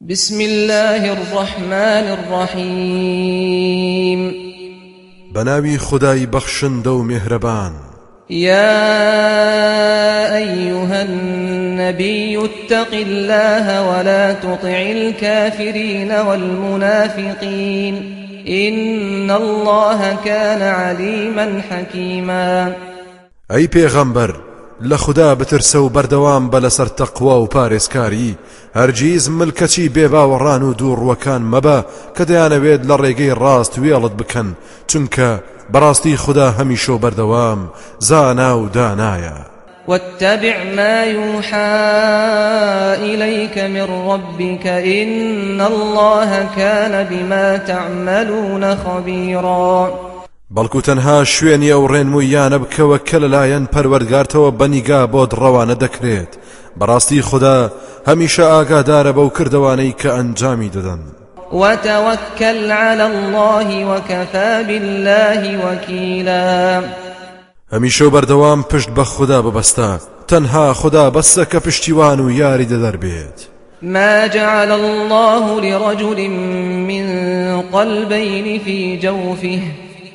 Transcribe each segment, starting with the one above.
بسم الله الرحمن الرحيم. بەناوی خودای بەخشندە و میهرەبان. يا أيها النبي اتق الله ولا تطع الكافرين والمنافقين. إن الله كان عليما حكيما. ئەی پێغەمبەر لە خودا بترسە و بەردەوام بە لەسەر تەقوا و پارێزکاری هەرگیز ملکەچی بێباوەڕان و دووڕوەکان مەبە کە دەیانەوێت لە ڕێگەی ڕاست وێڵت بکەن چونکە بەڕاستی خدا هەمیشۆ بەردەوام زانا و واتبع ما يوحى إليك من ربك إن الله كان بما تعملون خبيرا. بەڵکو تەنها شوێنی ئەو ڕێنمویانە بکەوە کە لەلایەن پەروەرگارتەوە بەنیگا بۆ ڕەوانە دەکرێت. بەڕاستی خوددا هەمیشە ئاگادارە بەو کردوانەی کە ئەنجامی دەدەن. وتوكل على الله وكفى بالله وكيلا هەمیشە بەردەوام پشت بە خوددا ببەستە. تەنها خوددا بەسە کە پشتیوان و یاری دەدەربێت. ما جعل الله لرجل من قلبين في جوفه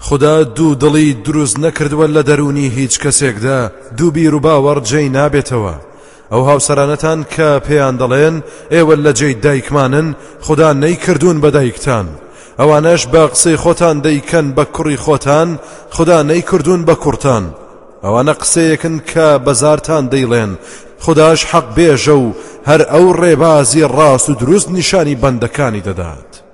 خدا دوو دڵی دروست نەکردووە لە دەرونی هیچ کەسێکدا. دوو بیر و باوەڕ جێی نابێتەوە. ئەو هاوسەرانەتان کە پێیان دەڵێن ئێوە لە جێی دایکمانن خدا نەیکردوون بە دایکتان. ئەوانەش بە قسەی خۆتان دەیکەن بە کوڕی خۆتان خدا نەیکردوون بە کوڕتان. ئەوانە قسەیەکن کە بەزارتان دەیڵێن. خداش حەق بێژە و هەر ئەو ڕێبازی ڕاست و دروست نیشانی بەندەکانی دەدات.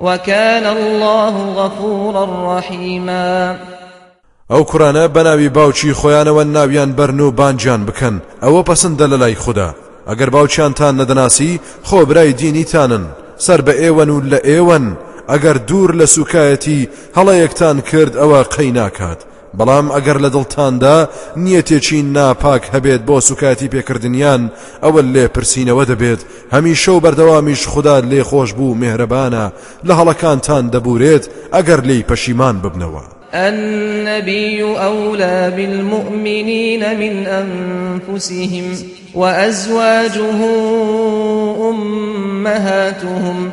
وكان الله غفورا رحيما. ئەو کوڕانە بەناوی باوچی خۆیانەوە ناویان بەرن و بانجیان بکەن. ئەوە پەسەندە لە لای خوددا. ئەگەر باوکیانتان نەدەناسی خۆ برای دینیتانن سەر بە ئێوەن و لە ئێوەن. ئەگەر دوور لە سوکایەتی هەڵەیەکتان کرد ئەوە قەی ناکات بەڵام ئەگەر لە دڵتاندا نیەتێکی ناپاک هەبێت بۆ سوکایەتی پێکردنیان ئەوە لێ پرسیینەوە دەبێت هەمیشە و بەردەوامیش خودا لێ خۆش بوو و میهرەبانە لە هەڵەکانتان دەبورێت ئەگەر لێی پەشیمان ببنەوە. النبي أولى بالمؤمنين من أنفسهم وأزواجه أمهاتهم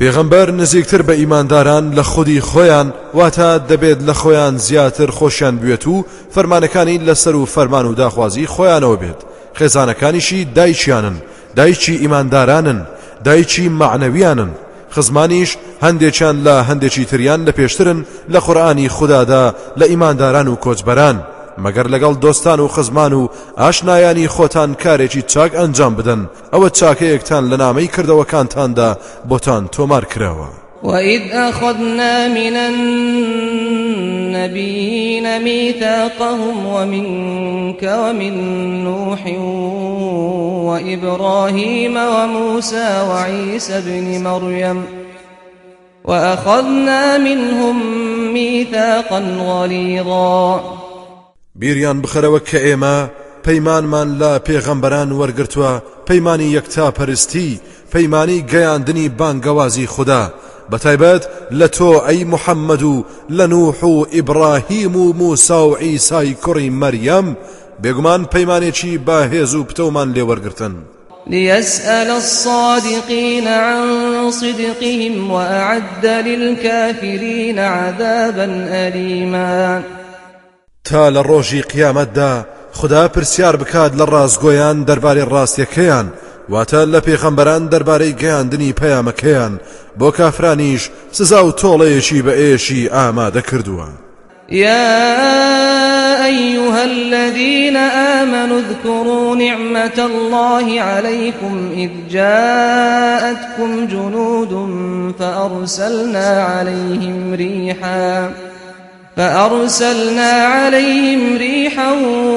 پێغەمبەر نزیکتر بە ئیمانداران لە خودی خۆیان واتە دەبێت لە خۆیان زیاتر خۆشیان بێت و فەرمانەکانی لەسەر و فەرمان و داخوازی خۆیانەوە بێت. خێزانەکانیشی دایچیانن دایکی ئیماندارانن دایکی معنەویانن. خزمانیش هەندێکیان لە هەندێکی تریان لە پێشترن لە قورآانی خوددادا لە ئیمانداران و کۆچبەران. مەگەر لەگەڵ دۆستان و خزمان و ئاشنایانی خۆتان کارێکی چاک ئەنجام بدەن ئەوە چاکەیەکتان لە نامەی کردەوەکانتاندا بۆتان تۆمار کراوە وإذ أخذنا من النبيين ميثاقهم ومنك ومن نوح وإبراهيم وموسى وعيسى بن مريم وأخذنا منهم ميثاقا غليظا. بیریان بخەرەوە کە ئێمە پەیمانمان لە پێغەمبەران وەرگرتووە پەیمانی یەکتا پەرستی پەیمانی گەیاندنی بانگەوازی خوددا. بەتایبەت لە تۆ ئەی محەممەد و لە نوح و ئیبراهیم و موسا و ئیسای کوڕی مەریەم بێگومان پەیمانێکی باهێز و پتەومان ليسأل الصادقين عن صدقهم وأعد للكافرين عذابا أليما تا لە ڕۆژی قیامەتدا خدا پرسیار بکات لە ڕازگۆیان دەربارەی ڕاستیەکەیان واتە لە پێخەمبەران دەربارەی گەیاندنی پەیامەکەیان بۆ کافرانیش سزا و تۆڵەیەکی بە ئێشی ئامادە کردووە. يا أيها الذين آمنوا اذكروا نعمة الله عليكم إذ جاءتكم جنود فأرسلنا عليهم ريحاً فأرسلنا عليهم ريحا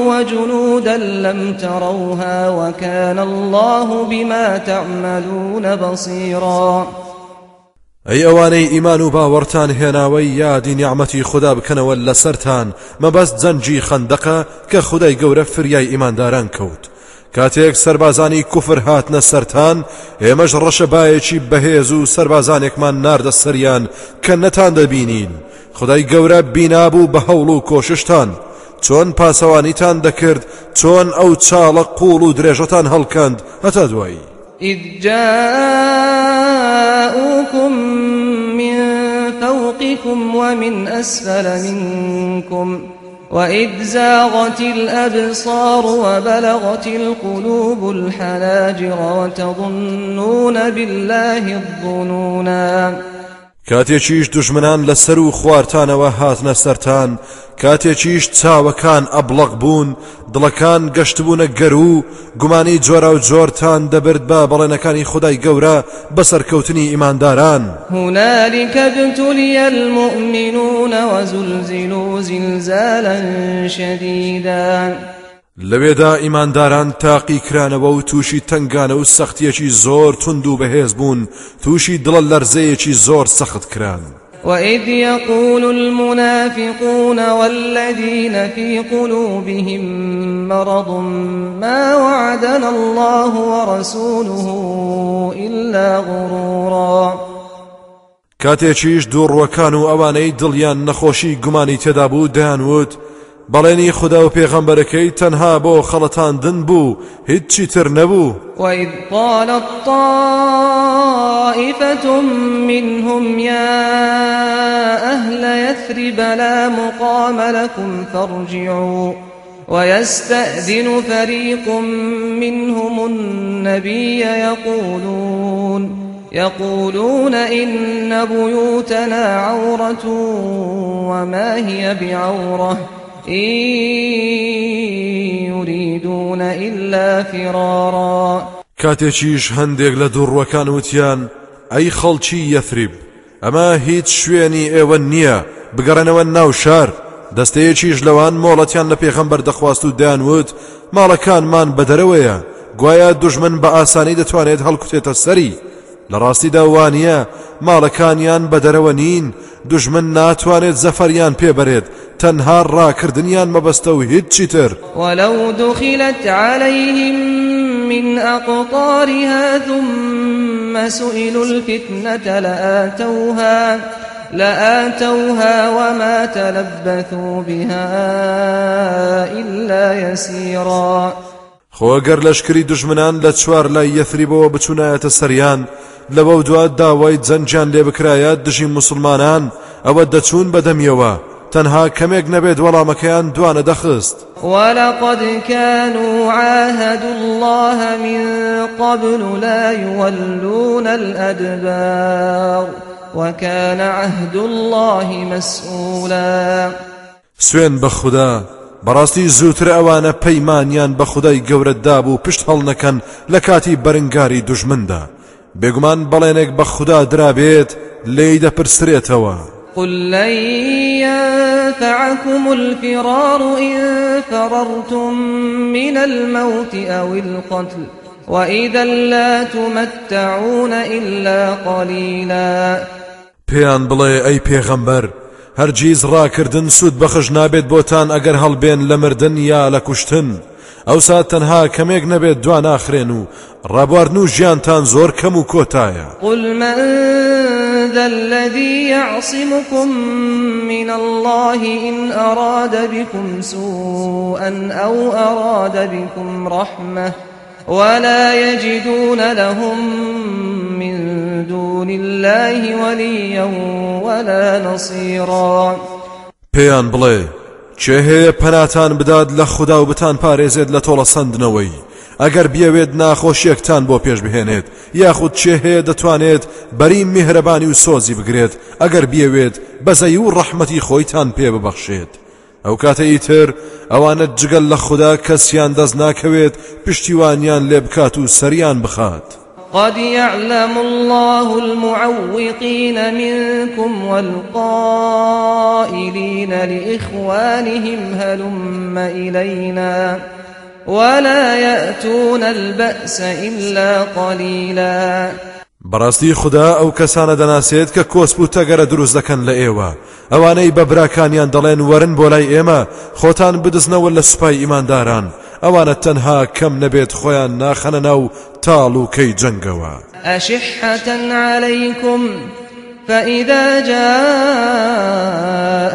وجنودا لم تروها وكان الله بما تعملون بصيرا. ئەی ئەوانەی ئیمان و باوەڕتان هێناوەی یادی نیعممەتی بکەنەوە لە سەران مەبەست جەنجی خەندەقە کە خدای گەورە فریای ئیمانداران کەوت کاتێک سربازانی کوفر هاتنە سەران ئێمەش ڕەشە باەکی بەهێز و سربازانێکمان ناردە سەریان کە نەتان خدای گەورە بینابوو بە هەوڵ و کۆششتان. چۆن پاسەوانیتان دەکرد چۆن ئەو چاڵە قوڵ و درێژەتان هەڵکەند هەتا إذ جاءوكم من فوقكم ومن أسفل منكم وإذ زاغت الأبصار وبلغت القلوب الحناجر وتظنون بالله الظنونا. کاتێکیش دژمنان لەسەر و خواردانەوە هاتنە سەران کاتێکیش چاوەکان ئەبلغ بوون دڵەکان گەشتبوونە گەر و گومانی جۆرە و جۆرتان دەبرد بە بەڵێنەکانی خدای گەورە بەسەرکەوتنی ئیمانداران. هنالك ابتلي المؤمنون وزلزلوا زلزالا شديدا. لەوێدا ئیمانداران تاقی کرانەوە و تووشی تنگانە و سەختیەکی زۆر تند و بەهێز بوون تووشی دڵە لەرزەیەکی زۆر سەخت کران. وإذ يقول المنافقون والذين في قلوبهم مرض ما وعدنا الله ورسوله إلا غرورا. کاتێکیش دووڕوەکان و ئەوانەی دڵیان نەخۆشی گومانی تێدا بوو دەیانوت بەڵێنی خدا و پێغەمبەرەکەی تەنها بۆ خەڵەتاندن بوو هیچی تر نەبوو. وإذ قالت طائفة منهم يا أهل يثرب لا مقام لكم فارجعوا ويستأذن فريق منهم النبي يقولون يقولون إن بيوتنا عورة وما هي بعورة إن يريدون إلا فرارا. کاتێکیش هەندێک لە دووڕوەکان وتیان ئەی خەڵکی یەفریب ئەمە هیچ شوێنی ئێوە نییە بگەڕێنەوە ناو شار. دەستەیەکیش لەوان مۆڵەتیان لە پێخەمبەر دەخواست و دایانوت ماڵەکانمان بەدەرەوەیە. گوایە دوژمن بە ئاسانی دەتوانێت هەڵکوتێتە سەری. لە ڕاستیدا وانە ماڵەکانیان بەدەرەوە نین دژمن ناتوانێت زەفەریان پێبرێت تەنها ڕاکردنیان مەبەستە و هیچی تر. ولو دخلت عليهم من أقطارها ثم سئلوا الفتنة لآتوها لآتوها وما تلبثوا بها إلا يسيرا. خۆگەر لەشکری دژمنان لە چوار لای یەثریبەوە بچوونایەتە سەریان لەوە دوات داوای جەنجان لێ بکرایە دژی مسلمانان ئەوە دەچوون بەدەمیەوە تەنها کەمێک نەبێت وەڵامەکەیان دوانە دەخست. ولقد كانوا عاهدوا الله من قبل لا يولون الأدبار وكان عهد الله مسؤولا سوێن بە خوددا. بەڕاستی زووتر ئەوانە پەیمانیان بە خودای دابوو پشت هەڵ نەکەن لە کاتی بەرنگاری دوژمندا بێگومان بەڵێنێک بە خوددا درابێت لی دەپرسرێتەوە. قل لن ينفعكم الفرار إن فررتم من الموت أو القتل وإذا لا تمتعون إلا قليلا. پێیان بڵێ ئەی پێغەمبەر هەرگیز ڕاکردن سوود بەخش نابێت بۆتان ئەگەر هەڵبێن لە مردن یا لە کوشتن. ئەوسا تەنها کەمێک نەبێت دوا ناخرێن و ڕابواردن و ژیانتان زۆر کەم و کۆتایە. قل من ذا الذي يعصمكم من الله إن أراد بكم سوءا أو أراد بكم رحمة ولا يجدون لهم من دون الله وليا ولا نصيرا. پێیان بڵێ چێ هەیە پەناتان بدات لە خوددا و بتان پارێزێت لە تۆڵە سندنەوەی ئەگەر بیاوێت ناخۆشیەکتان بۆ پێش بهێنێت یاخود چێ هەیە دەتوانێت بەری میهرەبانی و سۆزی بگرێت؟ ئەگەر بیاوێت بەزەی و ڕەحمەتی خۆیتان پێ ببەخشێت. ئەو کاتە ئیتر ئەوانە جگەل لە خوددا کەسیان دەست ناکەوێت پشتیوانیان لێ بکات و سەریان بخات. قد يعلم الله المعوقين منكم والقائلين لإخوانهم هلم إلينا ولا يأتون البأس إلا قليلا. بەڕاستی خدا ئەو کەسانە دەناسێت کە کۆسپ و تەگەرە دروست دەکەن لە ئێوە. ئەوانەی بە براکانیان دەڵێن وەرن بۆ لای ئێمە خۆتان بدزنەوە لە سوپای ئەوانە تەنها کەم نەبێت خۆیان ناخەنە ناو تاڵ و کەی جەنگەوە أشحة عليكم فإذا جاء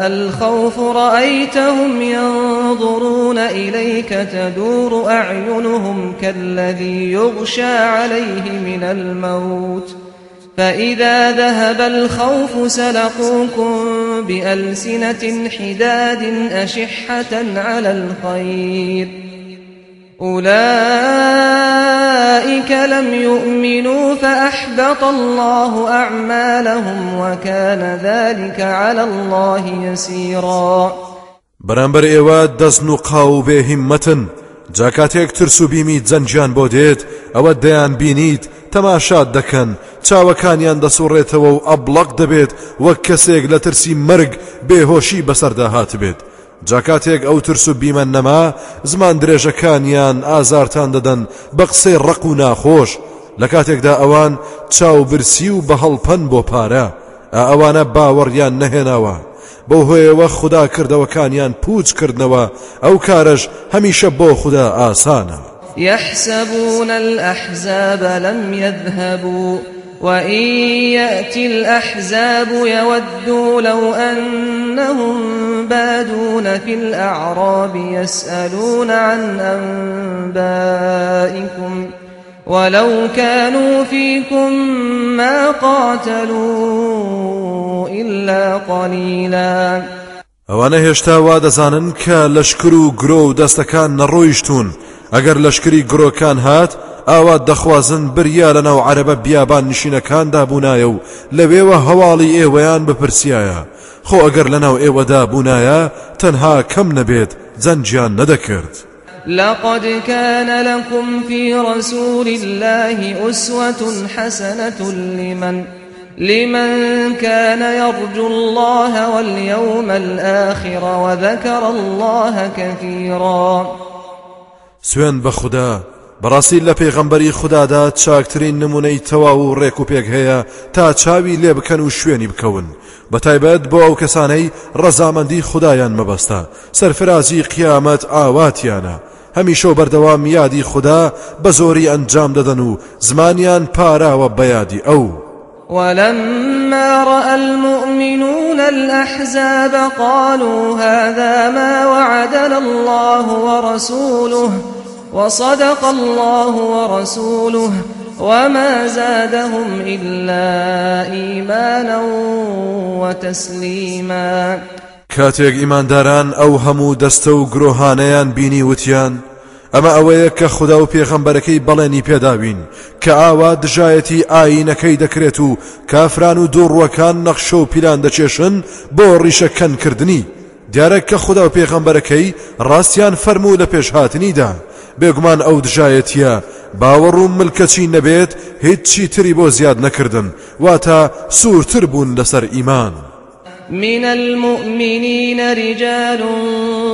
الخوف رأيتهم ينظرون إليك تدور أعينهم كالذي يغشى عليه من الموت. فإذا ذهب الخوف سلقوكم بألسنة حداد أشحة على الخير. أولئك لم يؤمنوا فأحبط الله أعمالهم وكان ذلك على الله يسيرا. بەرامبەر ئێوە دەستن و قاو بێ هیممەتن جاکاتێک ترس و بیمی جەنجیان بۆ دێت ئەوە دەیان بینیت تەماشات دەکەن چاوەکانیان دەسوڕێتەوە و ئەبلەق دەبێت وەک کەسێک لە ترسی بێت جاکاتێک ئەو ترس و بیمە نەما زمان درێژەکانیان ئازارتان دەدەن بە قسەی ڕق و ناخۆش. لە کاتێکدا ئەوان چاو برسی و بە هەڵپەن بۆ پارە. ئەوانە باوەڕیان نەهێناوە. بۆ هۆیەوە خوددا کردەوەکانیان پوچ کردنەوە. ئەو کارش هەمیشە بۆ خوددا ئاسانە. يحسبون الأحزاب لم يذهبوا وإن يأتي الأحزاب يودوا لو أنهم بادون في الأعراب يسألون عن أنبائكم ولو كانوا فيكم ما قاتلوا إلا قليلا. ئەوانە هێشتا وا دەزانن کە لەشکر و گرۆ ئەگەر لەشکری گرۆکان هات ئاوا دەخوازن بریا لە ناو عربە بیابان نشینەکاندا بوونایە و لەوێوە هەواڵی ئێوەیان بپرسیایە خۆ ئەگەر لە ناو ئێوەدا بوونایە تەنها کەم نەبێت جەنجیان نەدەکرد. لقد كان لكم في رسول الله أسوة حسنة لمن لمن كان يرجو الله واليوم الآخر وذكر الله كثيرا سوێن بە خوددا بەڕاستی لە پێغەمبەری خوددادا چاکترین نمونەی تەواو و ڕێک و پێک هەیە تا چاوی لێ بکەن و شوێنی بکەون. بە تایبەت بۆ ئەو کەسانەی ڕەزامەندی خدایان مەبەستە. سەرفرازی قیامەت ئاواتیانە. هەمیشە بەردەوام یادی خوددا بە زۆری ئەنجام دەدەن و زمانیان پاراوە بەیادی ئەو. ولما رأى المؤمنون الأحزاب قالوا هذا ما وعدنا الله ورسوله وصدق الله ورسوله وما زادهم إلا إيمانا وتسليما. کاتێک ئیمانداران ئەو هەموو دەستە و گرۆهانەیان بینی وتیان ئەمە ئەوەیە کە خوددا و پێغەمبەرەکەی بەڵێنی پێداوین کە ئاوا دژایەتی ئاینەکەی دەکرێت و کافران و دووڕوەکان نەخشە و پیلان دەچێشن بۆ ڕیشەکەنکردنی دیارە کە خوددا و پێغەمبەرەکەی ڕاستیان فەرموو لە پێشهاتنیدا بێگومان ئەو دژایەتییە باوەڕ و ملکەچی نەبێت هیچی تری بۆ زیاد نەکردن واتە سوورتر بوون لەسەر ئیمان. من المؤمنين رجال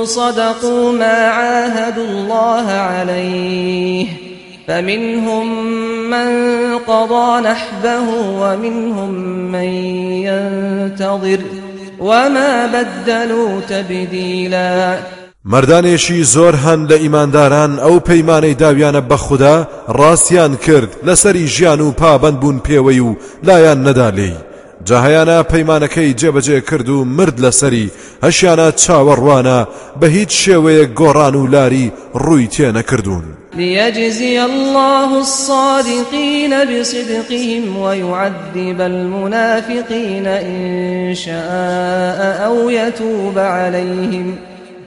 صدقوا ما عاهدوا الله عليه. فمنهم من قضى نحبه ومنهم من ينتظر. وما بدلوا تبديلا. مردانێکی زۆر هەن لە ئیمانداران ئەو پەیمانەی داویانە بە خوددا ڕاستیان کرد لەسەری ژیان و پابند بوون پێوەی و لایەن نەدا لێی جاهیانە پەیمانەکەی جێبەجێ کرد و مرد لەسەری هەشیانە چاوەڕوانە بە هیچ شێوەیە گۆڕان و لاری ڕووی ليجزي الله الصادقين بصدقهم ويعذب المنافقين إن شاء أو يتوب عليهم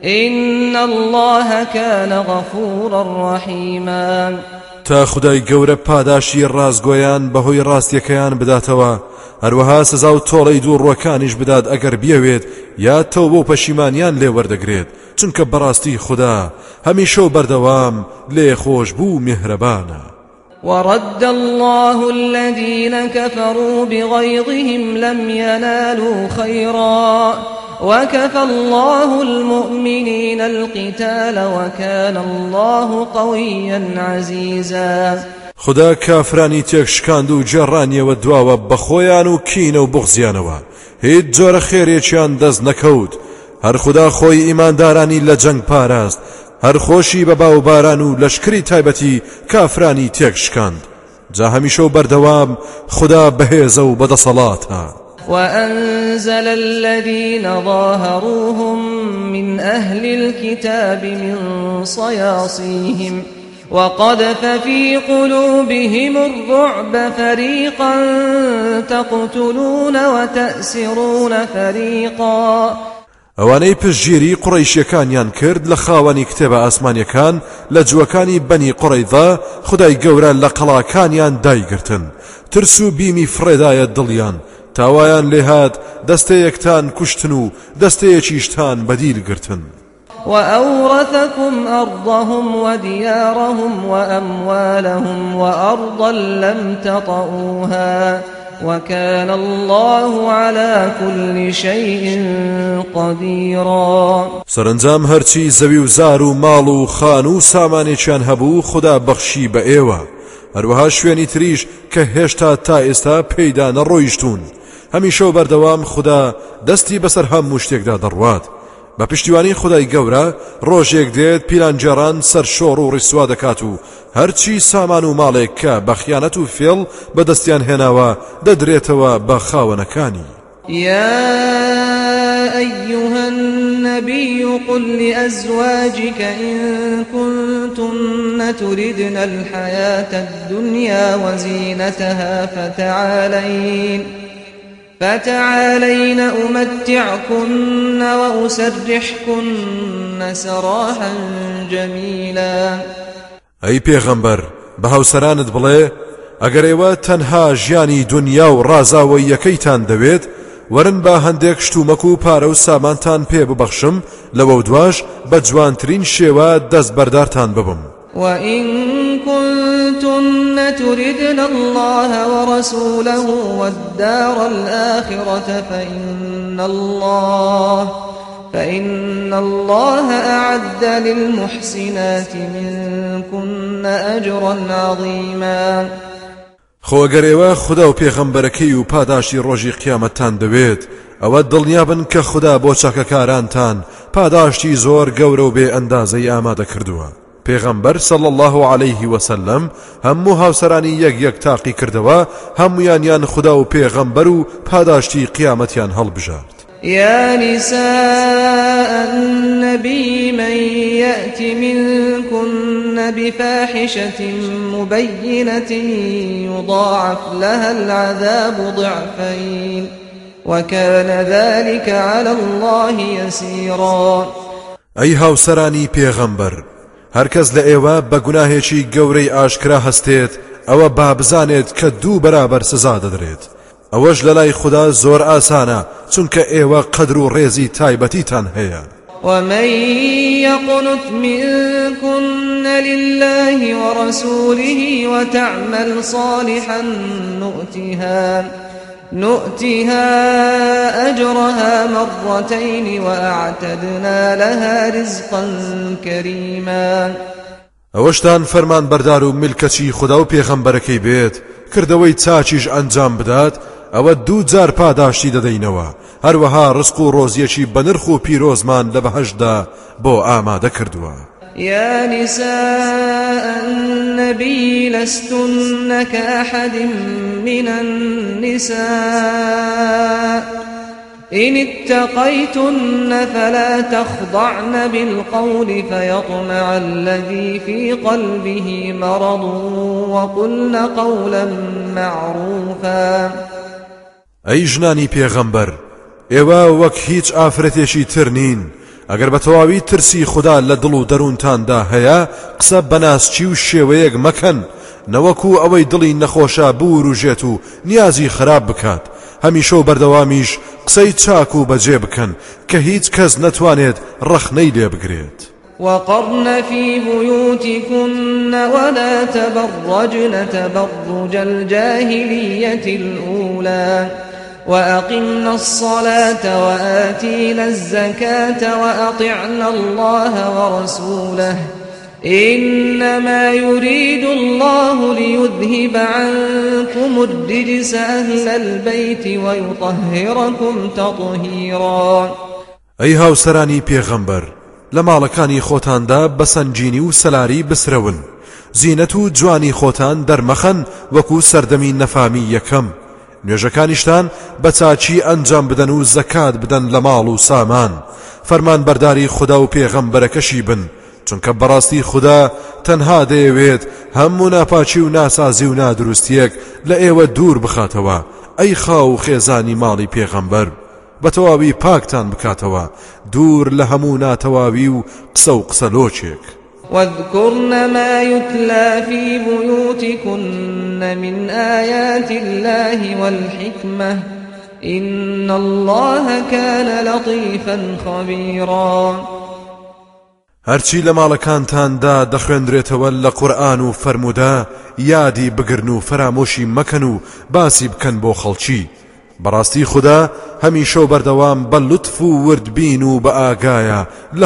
إن الله كان غفورا رحيما. تا خدای گەورە پاداشی ڕازگۆیان بەهۆی ڕاستیەکەیان بداتەوە هەروەها سزا و تۆڵەی دوو ڕۆکانیش بدات ئەگەر بیاوێت یا تۆ بۆ پەشیمانیان لێ وەردەگرێت. چونکە بەڕاستی خوددا هەمیشە و بەردەوام لێ خۆش بوو میهرەبانە. ورد الله الذين كفروا بغيظهم لم ينالوا خيرا وكفى الله المؤمنين القتال وكان الله قويا عزيزا خدا کافرانی تێک شکاند و گێڕانیەوە دواوە بەخۆیان و کینە و بغزیانەوە. هیچ جۆرە خێرێکیان دەست نەکەوت. هەر خدا خۆی ئیماندارانی لە جەنگ پاراست. هەر خۆشی بە با و باران و لەشکری تایبەتی کافرانی تێک شکاند جا هەمیشە و بەردەوام خدا بەهێزە و بەدەسەڵاتە. وأنزل الذين ظاهروهم من أهل الكتاب من صياصيهم وقذف في قلوبهم الرعب فريقا تقتلون وتأسرون فريقا. ئەوانەی پشگیری قڕیشیەکانیان کرد لە خاوەنی کتێبە ئاسمانیەکان لە جوەکانی بەنی قڕیدا خدای گەورە لە قەڵاکانیان دایگرتن. ترس و بیمی فرێدایە دڵیان. تاوایان لێهات دەستەیەکتان کوشتن و دەستەیەکیشتان بەدیل گرتن وأورثكم أرضهم وديارهم وأموالهم وأرضا لم تطئوها وكان الله على كل شيء قديرا. سرنجام هەرچی زەوی و زار و ماڵ و خان و سامانێکیان هەبوو خدا بەخشی بە ئێوە هەروەها شوێنی تریش کە هێشتا تا ئێستا پێیدا نەڕۆیشتون هەمیشە و بەردەوام خدا دەستی بەسەر هەموو بە پشتیوانی خدای گەورە ڕۆژێک دێت پیلانجێران سەر شۆڕ و ڕیسوا دەکات و هەرچی سامان و ماڵێک کە بە خیانەت و فێڵ بەدەستیان هێناوە دەدرێتەوە بە يا أيها النبي قل لأزواجك إن كنتن تردن الحياة الدنيا وزينتها فتعالين. فتعالين أمتعكن وأسرحكن سراحا جميلا. ئەی پێغەمبەر بە هاوسەرانت بڵێ ئەگەر ئێوە تەنها ژیانی دنیا و ڕازاوە یەکەیتان دەوێت ورن با هەندێک شتومەک و پارە و سامانتان پێ ببەخشم لەوە دواش بە جوانترین شێوە دەست بەردارتان ببم. وإن كنتن تردن الله ورسوله والدار الآخرة فإن الله فإن الله أعد للمحسنات منكن أجرا عظيما. خۆگەرێوە خدا و پێغەمبەرەکەی و پاداشی ڕۆژی قیامەتتان دەوێت ئەوە دڵنیابن کە خدا بۆ چاکەکارانتان پاداشتی زۆر گەورە و بێ ئەندازەی ئامادە پێغەمبەر صل الله عليه وسلم هەموو هاوسەرانی یەک یەک تاقی کردەوە هەمویانیان خدا و پێغەمبەر و پاداشتی قیامەتیان هەڵبژارد يا نساء النبي من يأت منكن بفاحشة مبينة يضاعف لها العذاب ضعفين وكان ذلك على الله يسيرا ئەی هاوسەرانی پێغەمبەر هەرکەس لە ئێوە بە گوناهێکی گەورەی ئاشکرا هەستێت ئەوە با بزانێت کە دوو بەرابەر سزا دەدرێت. ئەوەش لە لای خوددا زۆر ئاسانە چونکە ئێوە قەدر و ڕێزی تایبەتیتان هەیە. ومن يقنت منكن لله ورسوله وتعمل صالحا نؤتها نؤتها أجرها مرتين وأعتدنا لها رزقا كريما. ئەوەشتان فەرمان بەردار و ملکەچی خدا و پێغەمبەرەکەی بێت. کردەوەی چاچیش ئەنجام بدات ئەوە دوو جار پاداشتی دەدەینەوە. هەروەها ڕسق و ڕۆزیەکی بەنرخ و پیرۆزمان لە بەهشدا بۆ ئامادە کردووە. يا نساء النبي لستن كأحد من النساء. إن اتقيتن فلا تخضعن بالقول فيطمع الذي في قلبه مرض وقلن قولا معروفا. ئەی ژنانی پێغەمبەر ئێوە وەک ئافرەتێکی ترنین ئەگەر بە تەواوی ترسی خوددا لە دڵ و دەروونتاندا هەیە قسە بەناسچی و شێوەیەک مەکەن. نەوەکو ئەوەی دڵی نەخۆشە بور و نیازی خراپ بکات. هەمیشە بەردەوامیش قسەی چاک و بەجێ بکەن کە هیچ کەس نەتوانێت ڕەخنەی لێ بگرێت. وقرن في بيوتكن ولا تبرجن تبرج الجاهلية الأولى وأقمنا الصلاة وآتينا الزكاة وأطعنا الله ورسوله. إنما يريد الله ليذهب عنكم الرجس أهل البيت ويطهركم تطهيرا. ئەی هاوسەرانی پێغەمبەر لە ماڵەکانی خۆتاندا بەسەنجینی و سەلاری بسرەون. زینەت و جوانی خۆتان دەرمەخەن وەکو سەردەمی نەفامی یەکەم. نوێژەکانیشتان بە چاچی ئەنجام بدەن و زەکات بدەن لە ماڵ و سامان. فەرمان بەرداری خوددا و پێغەمبەرەکەشی بن. چونکە بەڕاستی خوددا تەنها دەیەوێت هەموو ناپاچی و ناسازی و نادروستیەک لە ئێوە دوور بخاتەوە. ئەی خاو خێزانی ماڵی پێغەمبەر. بە تەواوی پاکتان بکاتەوە. دوور لە هەموو ناتەواوی و قسە و قسە لۆچێک. واذكرن ما يتلى في بيوتكن. من آيات الله والحكمة إن الله كان لطيفا خبيرا. هەرچی لە ماڵەکانتاندا دەخوێندرێتەوە لە قورآن و فەرمودا یادی بگرن و فەرامۆشی مەکەن و باسی بکەن بۆ خەڵکی. بەڕاستی خوددا هەمیشە و بەردەوام بە لوتف و وردبین و بە ئاگایە لە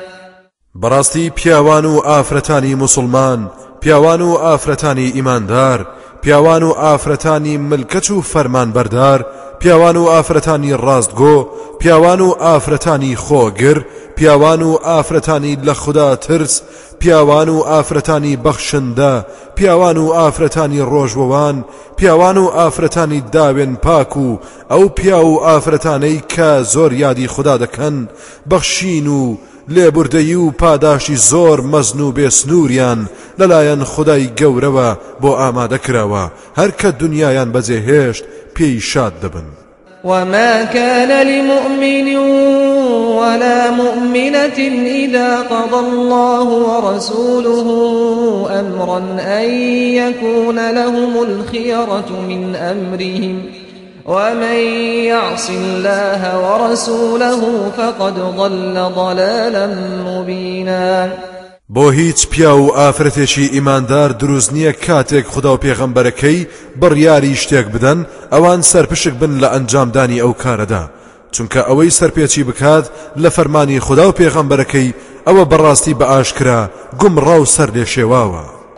بەڕاستی پیاوان و ئافرەتانی مسلمان پیاوان و ئافرەتانی ئیماندار پیاوان و ئافرەتانی ملکەچ و فەرمان بەردار پیاوان و ئافرەتانی ڕاستگۆ پیاوان و ئافرەتانی خۆگر پیاوان و ئافرەتانی لە خوددا ترس پیاوان و ئافرەتانی بەخشندە پیاوان و ئافرەتانی ڕۆژوەوان پیاوان و ئافرەتانی داوێن پاک و ئەو پیا و ئافرەتانەی کە زۆر یادی خوددا دەکەن بەخشین و لێبوردەیی و پاداشی زۆر مەزن و بێسنووریان لەلایەن خدای گەورەوە بۆ ئامادە کراوە. هەر کە دنیایان بەجێهێشت پێی شاد دەبن. وما كان لمؤمن ولا مؤمنة إذا قضى الله ورسوله أمرا أن يكون لهم الخيرة من أمرهم. ومن يعص الله ورسوله فقد ضل ضلالا مبينا. بۆ هیچ پیا و ئافرەتێکی ئیماندار دروست نییە کاتێک خدا و پێغەمبەرەکەی بڕیاری شتێک بدەن ئەوان سەرپشک بن لە ئەنجامدانی ئەو کارەدا. چونکە ئەوەی سەرپێکی بکات لە فەرمانی خدا و پێغەمبەرەکەی ئەوە بەڕاستی بە ئاشکرا گومڕا و سەر لێ شێواوە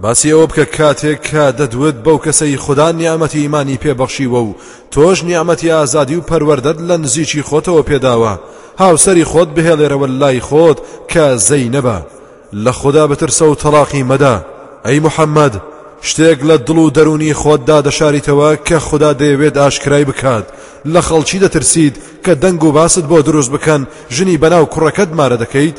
باسی ئەوە بکە کاتێک کە دەدوت بەو کەسەی خوددا نیامەتی ئیمانی پێبەخشیوە و تۆش نیامەتی ئازادی و پەروەردەت لە نزیکی خۆتەوە پێداوە. هاوسەری خۆت بهێڵێرەوە لای خۆت کە زەینەبە لە خودا بترسە و تەلاقی مەدا. ئەی محەممەد شتێک لە دڵ و دەرونی خۆتدا دەشاریتەوە کە خودا دەیەوێت ئاشکرای بکات. لە خەڵکی دەترسید کە دەنگ و باست بۆ دروست بکەن ژنی بەناو کوڕەکەت مارە دەکەیت.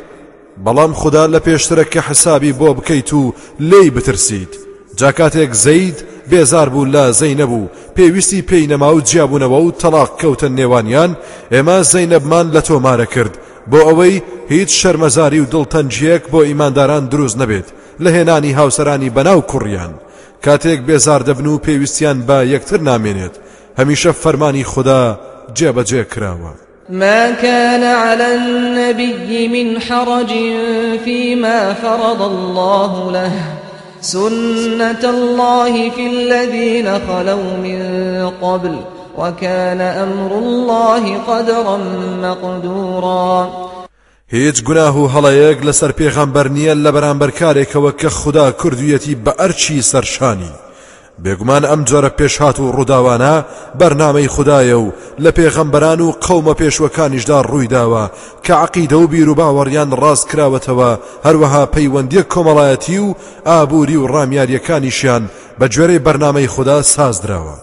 بەڵام خدا لە پێشترە کە حسابی بۆ بکەیت و لێ بترسیت. جاکاتێک زەید بێزار بوو لە زەینەب و پێویستی پێی نەما و جیابوونەوە و تەلاق کەوتە نێوانیان ئێمە زەینەبمان لە تۆمارە کرد. بۆ ئەوەی هیچ شەرمەزاری و دڵتەنجیەک بۆ ئیمانداران دروست نەبێت. لە هێنانی هاوسەرانی بەناو کوڕیان. کاتێک بێزار دەبن و پێویستیان بە یەکتر نامێنێت. هەمیشە فەرمانی خوددا جێبەجێ کراوە. ما كان على النبي من حرج فيما فرض الله له. سنة الله في الذين خلوا من قبل وكان أمر الله قدرا مقدورا. هیچ گوناه و هەڵەیەک لەسەر پێغەمبەر نییە لە بەرامبەر کارێکەوە کە خوددا کردویەتی بە ئەرچی سەرشانی. بێگومان ئەم جۆرە پێشهات و ڕووداوانە بەرنامەی خدایە و لە پێغەمبەران و قەومە پێشوەکانیشدا ڕوویداوە کە عقیدە و بیر و باوەڕیان ڕاست کراوەتەوە هەروەها پەیوەندیە کۆمەڵایەتی و ئابووری و ڕامیاریەکانیشیان بە گوێرەی بەرنامەی خوددا سازدراوە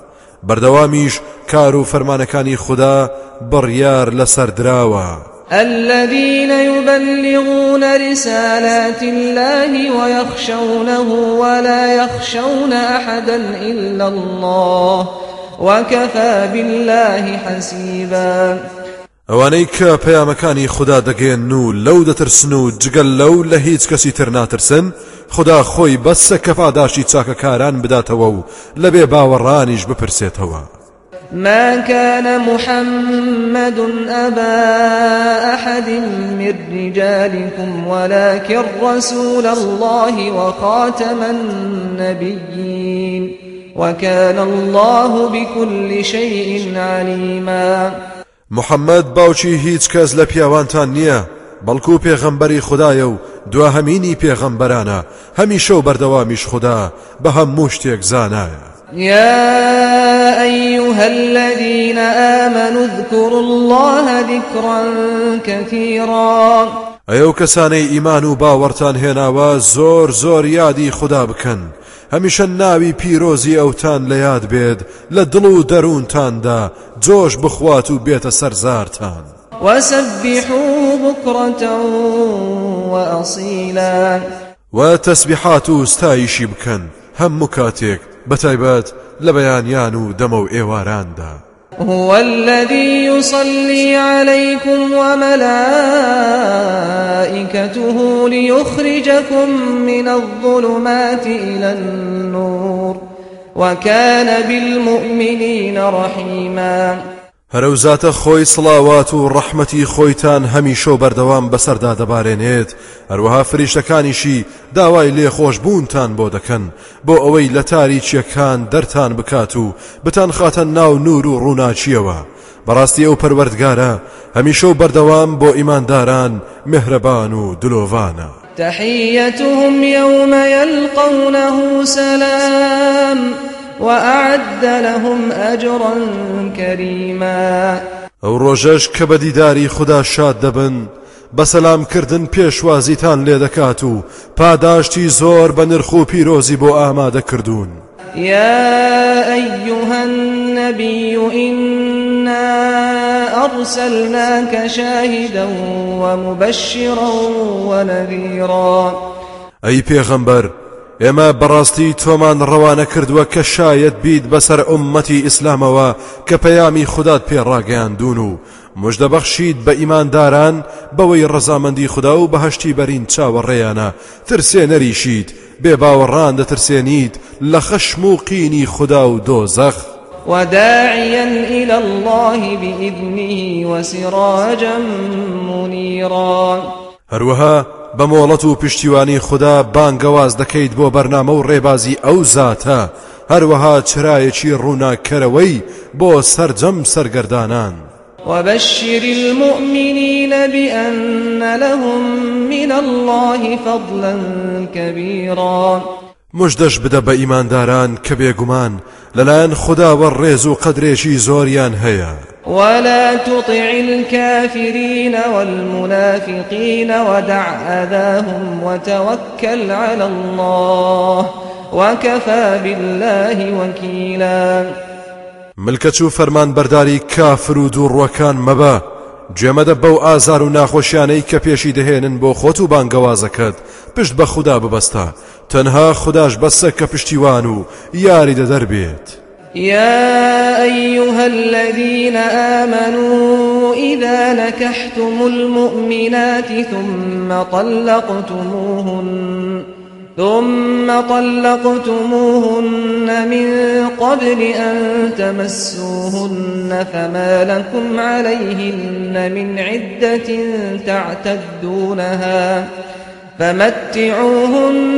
بەردەوامیش کار و فەرمانەکانی خوددا بڕیار لەسەر دراوە. الذين يبلغون رسالات الله ويخشونه ولا يخشون أحدا إلا الله وكفى بالله حسيبا ئەوانەی کە پەیامەکانی خوددا دەگەێن و لەو دەترسن و جگەل لەو لە هیچ کەسی تر ناترسن خدا خۆی بەسە کەفاداشی چاکەکاران بداتەوە و لەبێ باوەڕانیش بپرسێتەوە. ما كان محمد أبا أحد من رجالكم ولكن رسول الله وخاتم النبيين وكان الله بكل شيء عليما. محمد باوچی هیچ کەس لە پیاوانتان نییە بەڵکو پێغەمبەری خدایە و دواهەمینی پێغەمبەرانە هەمیشە و خوددا بە هەموو شتێک زانایە. يا أيها الذين آمنوا اذكروا الله ذكرا كثيرا. ئەو کەسانەی ئیمان و باوەڕتان هێناوە زۆر زۆر یادی خوددا بکەن هەمیشە ناوی پیرۆزی ئەوتان لە یاد بێت لە دڵ و دەروونتاندا جۆش بخوات و بێتە سەرزارتان وسبحوا بكرة وأصيلا. وتسبحات و ستایشی بکەن هەموو کاتێک بەتایبەت لە بەیانیان و دەمە و ئێواراندا. هو الذي يصلي عليكم وملائكته ليخرجكم من الظلمات إلى النور وكان بالمؤمنين رحيماً هەرەوزاتە خۆی سڵاوات و ڕەحمەتی خۆیتان هەمیشە و بەردەوام بەسەردا دەبارێنێت. هەروەها فریشتەکانیشی داوای لێخۆش بوونتان بۆ دەکەن. بۆ ئەوەی لە تاریچیەکان دەرتان بکات و بتان خاتە ناو نور و ڕووناچیەوە بەڕاستی ئەو پەروەردگارە هەمیشە و بەردەوام بۆ ئیمانداران مهرەبان و دلۆڤانە. تحيتهم يوم يلقونه سلام وأعد لهم أجرا كريما. ئەو ڕۆژەش کە بە دیداری خوددا شاد دەبن بەسەلامکردن پێشوازیتان لێ دەکات و پاداشتی زۆر بە نرخ و پیرۆزی بۆ ئامادە کردوون. يا أيها النبي إنا أرسلناك شاهدا ومبشرا ونذيرا. أي پیغمبر ئێمە بەڕاستی تۆمان ڕەوانە کردووە کە شاید بیت بەسەر ئومەتی ئیسلامەوە کە پەیامی خودات پێڕاگەیان دوون و مژدەبەخشید بە ئیمانداران بەوەی ڕەزامەندی خدا و بەهشتی بەرین چاوەڕێیانە ترسێ نەریشید بێ باوەڕان دەترسێنیت لە خەشم و قینی خدا و دۆزەخ وداعيا إلى الله بإذنه وسراجا منيرا. هەروەها بە مۆڵەت و پشتیوانی خدا بانگەواز دەکەیت بۆ بەرنامە و ڕێبازی ئەو زاتە. هەروەها چرایەکی ڕووناکەرەوەی بۆ سرجەم سەرگەردانان. وبشر المؤمنين بأن لهم من الله فضلا كبيرا مژدەش بدە بە ئیمانداران کە بێگومان لەلایەن خداوە ڕێز و قەدرێکی زۆریان هەیە. ولا تطع الكافرين والمنافقين ودع أذاهم وتوكل على الله وكفى بالله وكيلا. ملکەچ و فەرمان بەرداری کافر و دووڕوەکان مەبە. گوێمەدە بەو ئازار و ناخۆشیانەی کە پێشی دەهێنن بۆ خۆت و بانگەوازەکەت پشت بە خوددا ببەستە. تەنها خودداش بەسە کە پشتیوان و یاری دەدەربێت يا أيها الذين آمنوا إذا نكحتم المؤمنات ثم طلقتموهن ثم طلقتموهن من قبل أن تمسوهن فما لكم عليهن من عدة تعتدونها فمتعوهن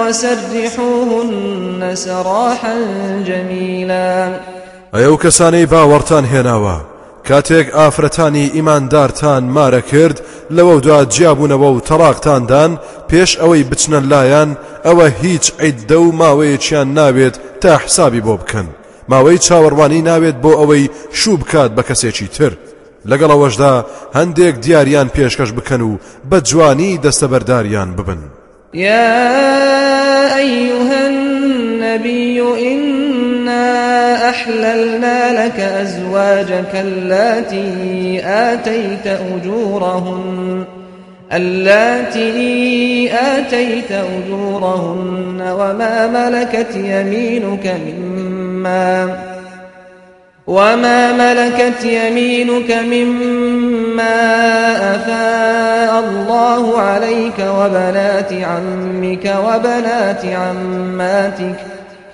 وسرحوهن سراحا جميلا. ئەو کەسانەی باوەڕتان هێناوە کاتێک ئافرەتانی ئیماندارتان مارە کرد لەوە دوا جیابوونەوە و تەراقتاندان پێش ئەوەی بچنە لایەن ئەوە هیچ عیددە و ماوەیەکیان ناوێت تا حسابی بۆ بکەن. ماوەی چاوەڕوانی ناوێت بۆ ئەوەی شوو بکات بە کەسێکی تر. لەگەڵەوەشدا هەندێک دیاریان پێشکەش بکەن و بە جوانی دەستەبەرداریان ببن. يا أيها النبي إنا أحللنا لك أزواجك اللاتي آتيت أجورهن اللاتي آتيت أجورهن وما ملكت يمينك مما وما ملكت يمينك مما أفاء الله عليك وبنات عمك وبنات عماتك.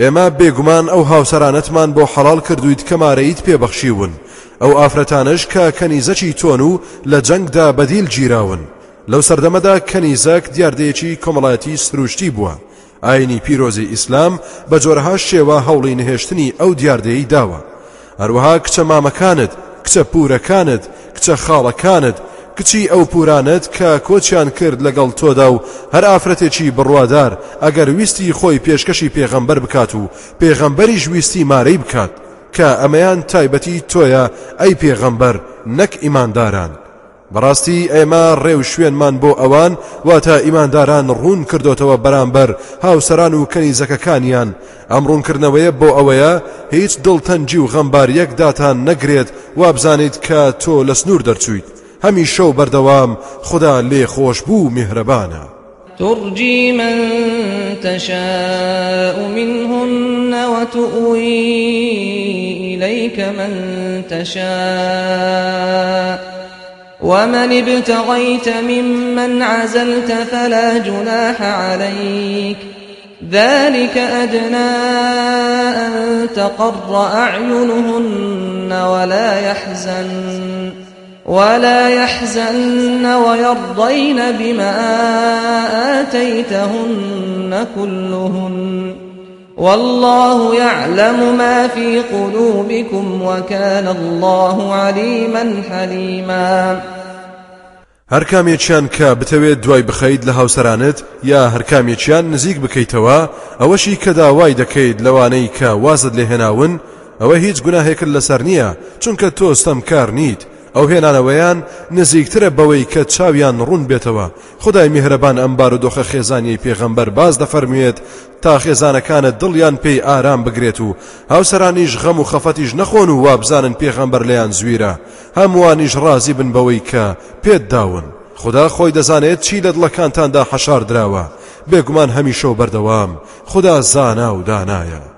ئێمە بێگومان ئەو هاوسەرانەتمان بۆ حەڵال کردویت کەمارەیت پێبەخشیون. ئەو ئافرەتانش کە کەنیزەکی تۆن و لە جەنگدا بەدیل گیراون. لەو سەردەمەدا کەنیزەک دیاردەیەکی کۆمەڵایەتی سروشتی بووە. ئاینی پیرۆزی ئیسلام بە جۆرەها شێوە هەوڵی نهێشتنی ئەو دیاردەیە داوە. هەروەها کچە مامەکانت کچە پورەکانت کچە خاڵەکانت کچی ئەو پورانت کە کۆچیان کرد لەگەڵ تۆدا و هەر ئافرەتێکی بڕوادار ئەگەر ویستی خۆی پێشکەشی پێغەمبەر بکات و پێغەمبەریش ویستی مارەی بکات کە ئەمەیان تایبەتی تۆیە ئەی پێغەمبەر نەک ئیمانداران. بەڕاستی ئێمە ڕێو شوێنمان بۆ ئەوان واتە ئیمانداران ڕوون کردوتەوە بەرامبەر هاوسەران و کەنیزەکەکانیان. ئەم ڕوونکردنەوەیە بۆ ئەوەیە هیچ دڵتەنجی و غەمباریەک داتان نەگرێت وابزانیت کە تۆ لە سنوور دەرچوویت. هەمی شەو بەردەوام خدا لێ خۆش بوو میهرەبانە ترجي من تشاء منهن وتؤوي إليك من تشاء. ومن ابتغيت ممن عزلت فلا جناح عليك ذلك أدنى أن تقر أعينهن ولا يحزن ولا يحزن ويرضين بما آتيتهن كلهن. والله يعلم ما في قلوبكم وكان الله عليما حليما. هەر کامێکیان کە بتەوێت دوای بخەیت لە هاوسەرانت یا هەر کامێکیان نزیک بکەیتەوە ئەوەشی کە داوای دەکەیت لەوانەی کە وازت لێ هێناون ئەوە هیچ گوناهێکت لەسەر نییە چونکە تۆ ستەمکار نیت. ئەو هێنانەوەیان نزیکترە بەوەی کە چاویان ڕوون بێتەوە. خدای میهرەبان ئەم بار و دۆخە خێزانی پێغەمبەر باس دەفەرموێت تا خێزانەکانت دڵیان پێی ئارام بگرێت و هاوسەرانیش غەم و خەفەتیش نەخۆن و وابزانن پێغەمبەر لەیان زویرە. هەمووانیش ڕازی بن بەوەی کە پێت داون. خدا خۆی دەزانێت چی لە دڵەکانتاندا حەشار دراوە بێگومان هەمیشە و بەردەوام. خدا زانا و دانایە.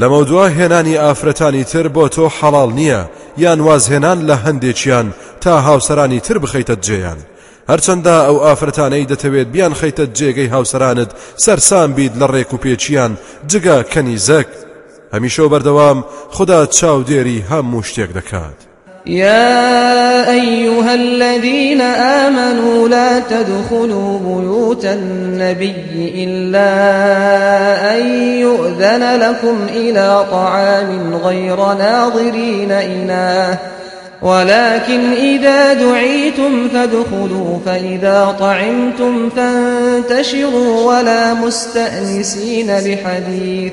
لەمە دووە هێنانی ئافرەتانی تر بۆ تۆ حەڵال نییە یان وازهێنان لە هەندێکیان تا هاوسەرانی تر بخەیتە جێیان هەرچەندە ئەو ئافرەتانەی دەتەوێت بیان خەیتە جێگەی هاوسەرانت سەرسان بیت لە ڕێک و پێچیان جگە کەنیزەک هەمیشە بەردەوام خدا چاودێری هەموو شتێک دەکات. يا أيها الذين آمنوا لا تدخلوا بيوت النبي إلا أن يؤذن لكم إلى طعام غير ناظرين إناه. ولكن إذا دعيتم فادخلوا فإذا طعمتم فانتشروا ولا مستأنسين لحديث.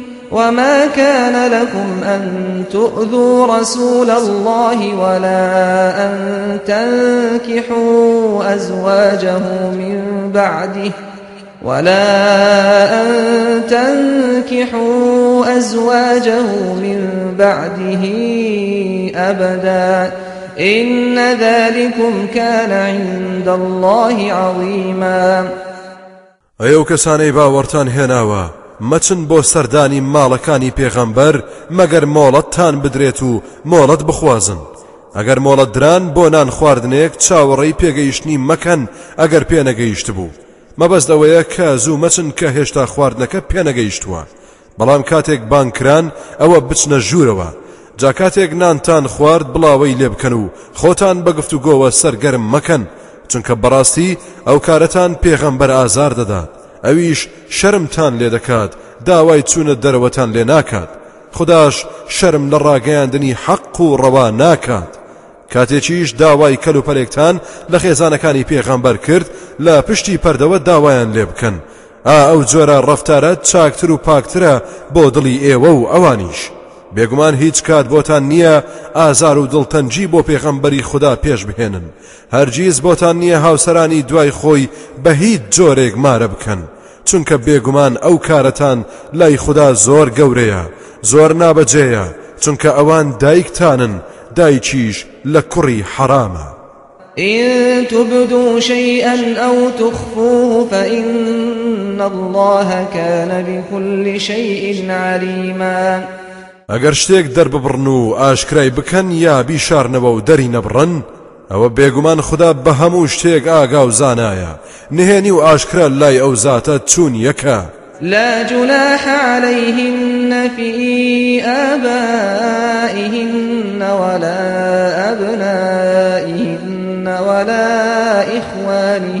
وما كان لكم أن تؤذوا رسول الله ولا أن تنكحوا أزواجه من بعده ولا أن تنكحوا أزواجه من بعده أبدا إن ذلكم كان عند الله عظيما ئەو کەسانەی باوەڕتان هێناوە مەچن بۆ سەردانی ماڵەکانی پێغەمبەر مەگەر مۆڵەتتان بدرێت و مۆڵەت بخوازن. ئەگەر مۆڵەت دران بۆ نان خواردنێک چاوەڕێی پێگەیشتنی مەکەن ئەگەر پێنەگەیشت بوو. مەبەست ئەوەیە کە زوو مەچن کە هێشتا خواردنەکە پێنەگەیشتووە. بەڵام کاتێک بانکران ئەوە بچنە ژوورەوە. جا کاتێک نانتان خوارد بڵاوەی لێ بکەن و خۆتان بەگفت و گۆوە سەرگەرم مەکەن. چونکە بەڕاستی ئەو کارەتان پێغەمبەر ئازار دەدات. ئەویش شەرمتان لێ دەکات داوای چوونە دەرەوەتان لێ ناکات. خداش شەرم لە ڕاگەیاندنی حەق و ڕەوا ناکات. کاتێکیش داوای کەلوپەلێکتان لە خێزانەکانی پێغەمبەر کرد لە پشتی پەردەوە داوایان لێ بکەن. ئا ئەو جۆرە ڕفتارە چاکتر و پاکترە بۆ دڵی ئێوە و ئەوانیش. بێگومان هیچ کات بۆتان نییە ئازار و دڵتەنجی بۆ پێغەمبەری خوددا پێش بهێنن. هەرگیز بۆتان نییە هاوسەرانی دوای خۆی بە هیچ جۆرێک مارە بکەن. چونکە بێگومان ئەو کارەتان لای خوددا زۆر گەورەیە زۆر نابەجێیە چونکە ئەوان دایکتانن دایکیش لە کوڕی حرامە إن تبدوا شيئا أو تخفوه فإن الله كان بكل شيء عليما. ئەگەر شتێک دەرببڕن و ئاشکرای بکەن یا بیشارنەوە و دەری نەبڕن ئەوە بێگومان خدا بە هەموو شتێک ئاگا و زانایە. نهێنی و ئاشکرا لای ئەو زاتە چوون یەکە. لا جناح عليهن في آبائهن ولا أبنائهن ولا إخوانهن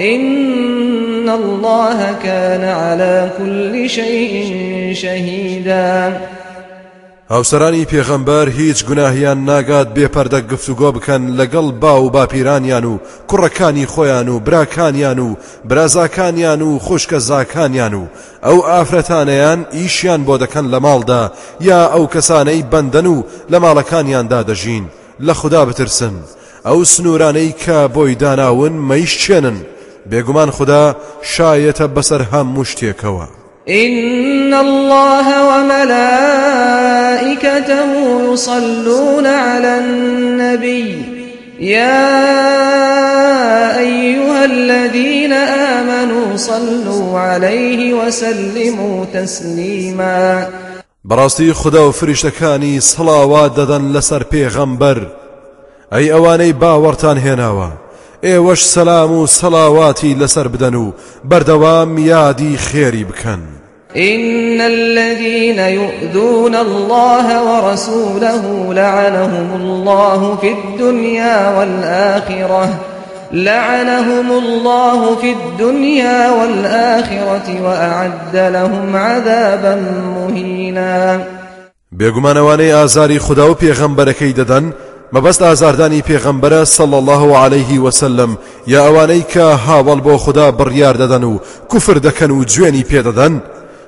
إن الله كان على كل شيء شهيدا. هاوسەرانی پێغەمبەر هیچ گوناهیان ناگات بێپەردە گفتوگۆ بکەن لەگەڵ با و باپیرانیان و کوڕەکانی خۆیان و براکانیان و برازاکانیان و خوشکە زاکانیان و ئەو ئافرەتانەیان ئیشیان بۆ دەکەن لە ماڵدا یا ئەو کەسانەی بەندەن و لە ماڵەکانیاندا دەژین لە خوددا بترسن. ئەو سنوورانەی کە بۆی داناون مەیشتێنن بێگومان خوددا شایەتە بەسەر هەموو شتێکەوە إن الله وملائكته يصلون على النبي. يا أيها الذين آمنوا صلوا عليه وسلموا تسليما. بەڕاستی خدا و فریشتەکانی سڵاوات دەدەن لەسەر پێغەمبەر. ئەی ئەوانەی باوەڕتان هێناوە. ئێوەش سەلام و سەڵاواتی لەسەر بدەن و بەردەوام یادی خێری بکەن إن الذين يؤذون الله ورسوله لعنهم الله في الدنيا والآخرة لعنهم الله في الدنيا والآخرة وأعد لهم عذابا مهينا. بێگومانەوانەی ئازاری خدا و پێغەمبەرەکەی دەدەن مەبەست ئازاردانی پێغەمبەرە سەڵ الله عليه وسلم یا ئەوانەی کە هاوڵ بۆ خدا بڕیار دەدەن و کوفر دەکەن و جوێنی پێدەدەن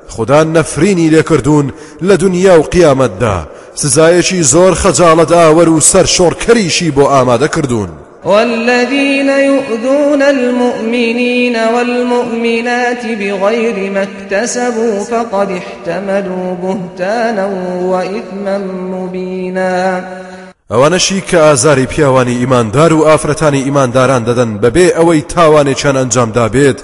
خدا نەفرینی لێکردوون لە دنیا و قیامەتدا. سزایەکی زۆر خەجاڵەت ئاوەر و سەر شۆڕکەریشی بۆ ئامادە کردوون. والذين يؤذون المؤمنين والمؤمنات بغير ما اكتسبوا فقد احتملوا بهتانا وإثما مبينا ئەوانەشی کە ئازاری پیاوانی ئیماندار و ئافرەتانی ئیمانداران دەدەن بەبێ ئەوەی تاوانێکیان ئەنجامدا بێت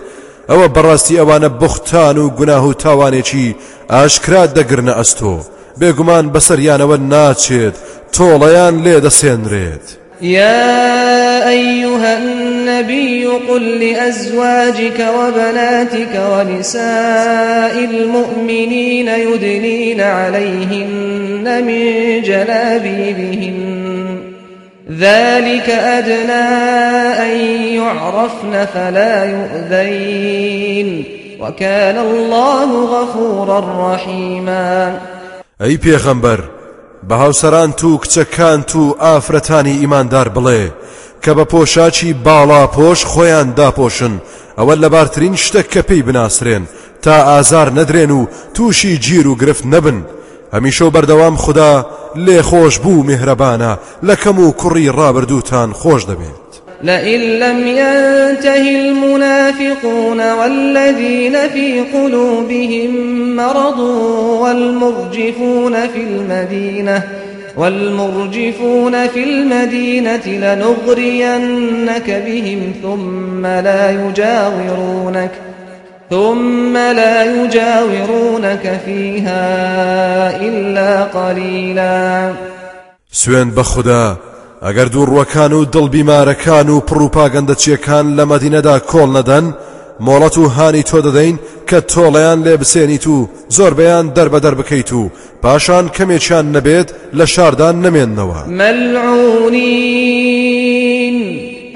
ئەوە بەڕاستی ئەوانە بختان و گوناه و تاوانێکی ئاشکرات دەگرنە ئەستۆ. بێگومان بەسەریانەوە ناچێت تۆڵەیان لێ دەسێنرێت. يا أيها النبي قل لأزواجك وبناتك ونساء المؤمنين يدنين عليهن من جلابيبهن ذلك أدنى أن يعرفن فلا يؤذين. وكان الله غفورا رحيما. ئەی پێغەمبەر بە هاوسەرانت و کچەکانت و ئافرەتانی ئیماندار بڵێ کە بە پۆشاکی باڵا پۆش خۆیان داپۆشن ئەوە لەبارترین شتە کە پێی بناسرێن تا ئازار نەدرێن و تووشی گیر و گرفت نەبن. هەمیشە و بەردەوام خودا لێ خۆش بوو و میهرەبانە لە کەم و کوڕی ڕابردووتان خۆش لئن لم ينته المنافقون والذين في قلوبهم مرض والمرجفون في المدينة والمرجفون في المدينة لنغرينك بهم ثم لا يجاورونك. ثم لا يجاورونك فيها إلا قليلا. سوێن بە خوددا ئەگەر دووڕوەکان و دڵبیمارەکان و پڕوپاگەندەچیەکان لە مەدینەدا کۆڵ نەدەن مۆڵەت و هانی تۆ دەدەین کە تۆڵەیان لێ بسێنیت و زۆربیان دەربەدەر بکەیت و پاشان کەمێکیان نەبێت لە شاردان نەمێننەوە. ملعونين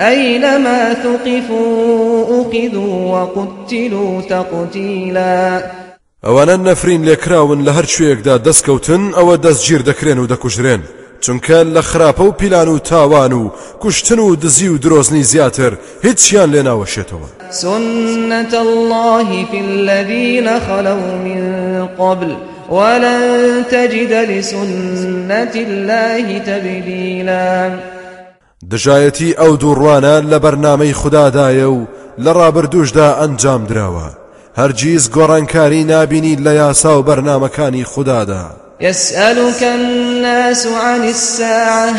أينما ثقفوا أخذوا وقتلوا تقتيلا. ئەوانە نەفرین لێکراون لە هەر شوێکدا دەستکەوتن ئەوە دەستگیر دەکرێن و دەکوژرێن چونکە لە خراپە و پیلان و تاوان و کوشتن و دزی و درۆزنی زیاتر هیچیان لێ ناوەشێتەوە سنة الله في الذين خلوا من قبل ولن تجد لسنة الله تبديلا. دژایەتی ئەو دووڕوانە لە بەرنامەی خوددادایە و لە ڕابردوشدا ئەنجام درراوە. هەرگیز گۆڕانکاری نابینی لە یاسا و بەرنمەکانی خوددادا. يسألك الناس عن الساعة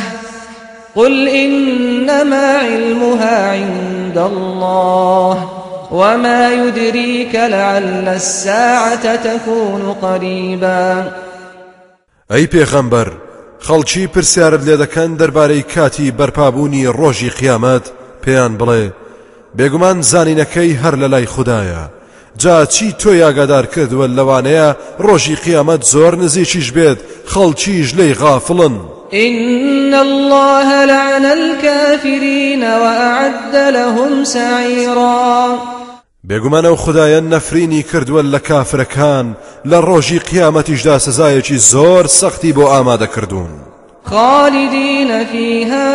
قل إنما علمها عند الله وما يدريك لعل الساعة تكون قريبا. ئەی پێغەمبەر خەڵکی پرسیارت لێ دەکەن دەربارەی کاتی بەرپابوونی ڕۆژی قیامەت پێیان بڵێ بێگومان زانینەکەی هەر لە لای خوددایە. جا چی تۆ یاگادار کردووە لەوانەیە ڕۆژی قیامەت زۆر نزیکیش بێت خەڵکیش لی غافڵن. إن الله لعن الكافرين وأعد لهم سعيرا بێگومانە و خدایە نەفرینی کردووە لە کافرەکان لە ڕۆژی قیامەتیشدا سزایەکی زۆر سەختی بۆ ئامادەکردوون خالدين فيها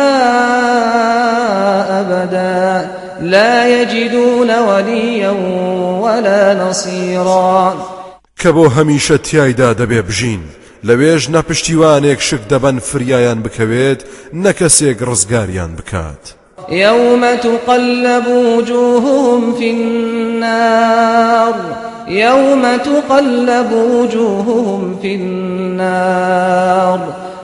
أبدا لا يجدون وليا ولا نصيرا بۆ هەمیشە تایدا دەبێ بژین لەوێژ نەپشتیوانێک شک دەبەن فریایان بکەوێت نەکەسێک ڕزگاریان بکات. يوم تقلب وجوههم في النار. يوم تقلب وجوههم في النار.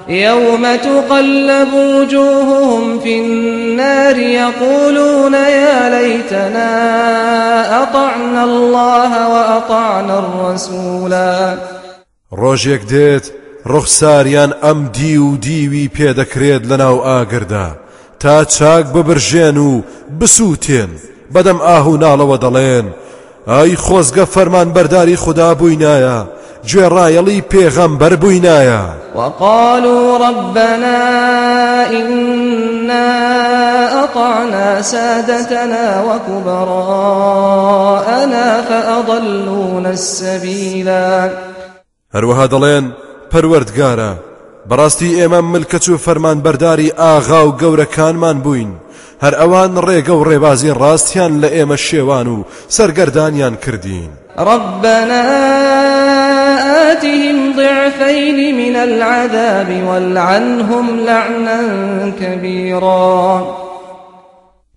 يوم تقلب وجوههم في النار يقولون يا ليتنا أطعنا الله وأطعنا الرسولا ڕۆژێک دێت ڕوخساریان ئەم دی و دیوی پێدەکرێت لەناو تا چاک ببرژێن و بسووتێن بەدەم ئاه و ناڵەوە دەڵێن. ئای خۆزگە فەرمان بەرداری خوددا بووینایە گوێڕایەڵی پێغەمبەر بووینایە. وقالوا ربنا إنا أطعنا سادتنا وكبراءنا فأضلونا السبيلا. هەروەها دەڵێن پەروەردگارە بەڕاستی ئێمە ملکەچ و فەرمان بەرداری ئاغا و گەورەکانمان بووین. هەر ئەوان ڕێگە و ڕێبازی ڕاستیان لە ئێمە شێوان و سەرگەردانیان کردین. ربنا آتهم ضعفين من العذاب والعنهم لعنا كبيرا.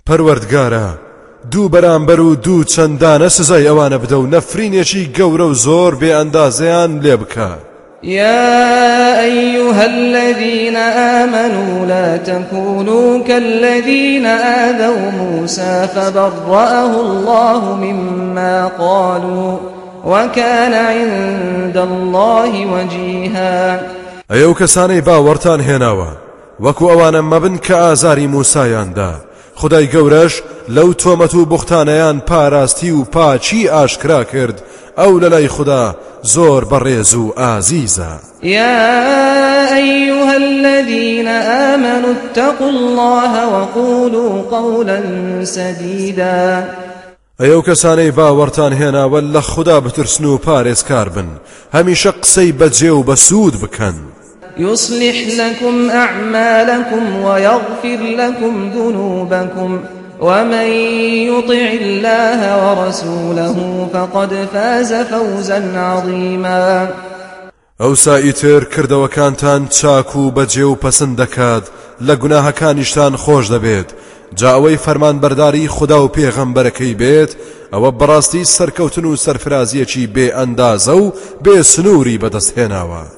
پەروەردگارە دوو بەرامبەر و دوو چەندانە سزای ئەوانە بدە و نەفرینێکی گەورە و زۆر بێ ئەندازیان لێ بکات يا أيها الذين آمنوا لا تكونوا كالذين آذوا موسى فبرأه الله مما قالوا وكان عند الله وجيها. ئەو کەسانەی باوەڕتان هێناوە وەکو ئەوانە مەبن کە ئازاری موسایاندا خدای گەورەش لەو تۆمەت و بوختانەیان پاراستی و پاچی ئاشکرا کرد. ئەو لە لای خوددا زۆر بەڕێز و ئازیزە. يا أيها الذين آمنوا اتقوا الله وقولوا قولا سديدا. ئەو کەسانەی باوەڕتان هێناوە لە خوددا بترسن و پارێزکار بن. هەمیشە قسەی بەجێ و بکەن. يصلح لكم أعمالكم ويغفر لكم ذنوبكم ومن يطع الله ورسوله فقد فاز فوزا عظيما. ئەو سائیتر کردەوەکانتان چاک و بەجێ و پەسەند دەکات لە گوناهەکانیشتان خۆش دەبێت. فەرمان بەرداری خوددا و پێغەمبەرەکەی بێت ئەوە بەڕاستی سەرکەوتن و سەرفرازیەکی بێ ئەندازە و بێ سنووری بەدەستهێناوە.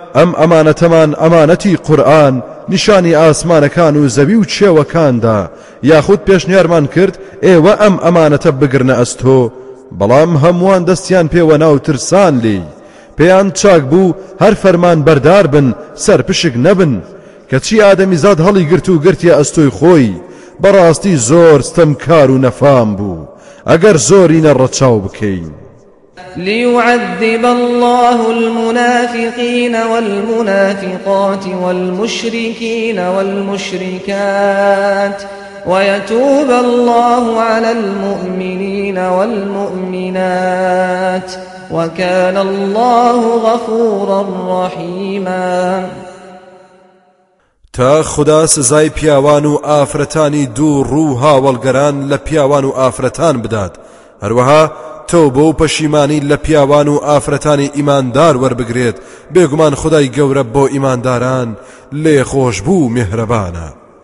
ئەم ئەمانەتەمان ئەمانەتی قورآن نیشانی ئاسمانەکان و زەوی و چێوەکاندا. یاخود پێشنیارمان کرد ئێوە ئەم ئەمانەتە بگرنە ئەستۆ. بەڵام هەمووان دەستیان پێوە ناو ترسان لی. پێیان چاک بوو هەر فەرمان بەردار بن سەرپشک نەبن. کەچی ئادەمی زاد هەڵی گرت و گرتیە ئەستۆی خۆی بەڕاستی زۆر ستەم کار و نەفام بوو. ئەگەر زۆری نەڕەچاو بکەین. ليعذب الله المنافقين والمنافقات والمشركين والمشركات ويتوب الله على المؤمنين والمؤمنات وكان الله غفورا رحيما. تا خدا سزای پیاوان و ئافرەتانی دوو ڕوو هاوڵگەران لە پیاوان و بدات. هەروەها تۆ بۆ پەشیمانی لە پیاوان و ئافرەتانی ئیماندار وەربگرێت. بێگومان خدای گەورە بۆ ئیمانداران لێ خۆش بوو میهرەبانە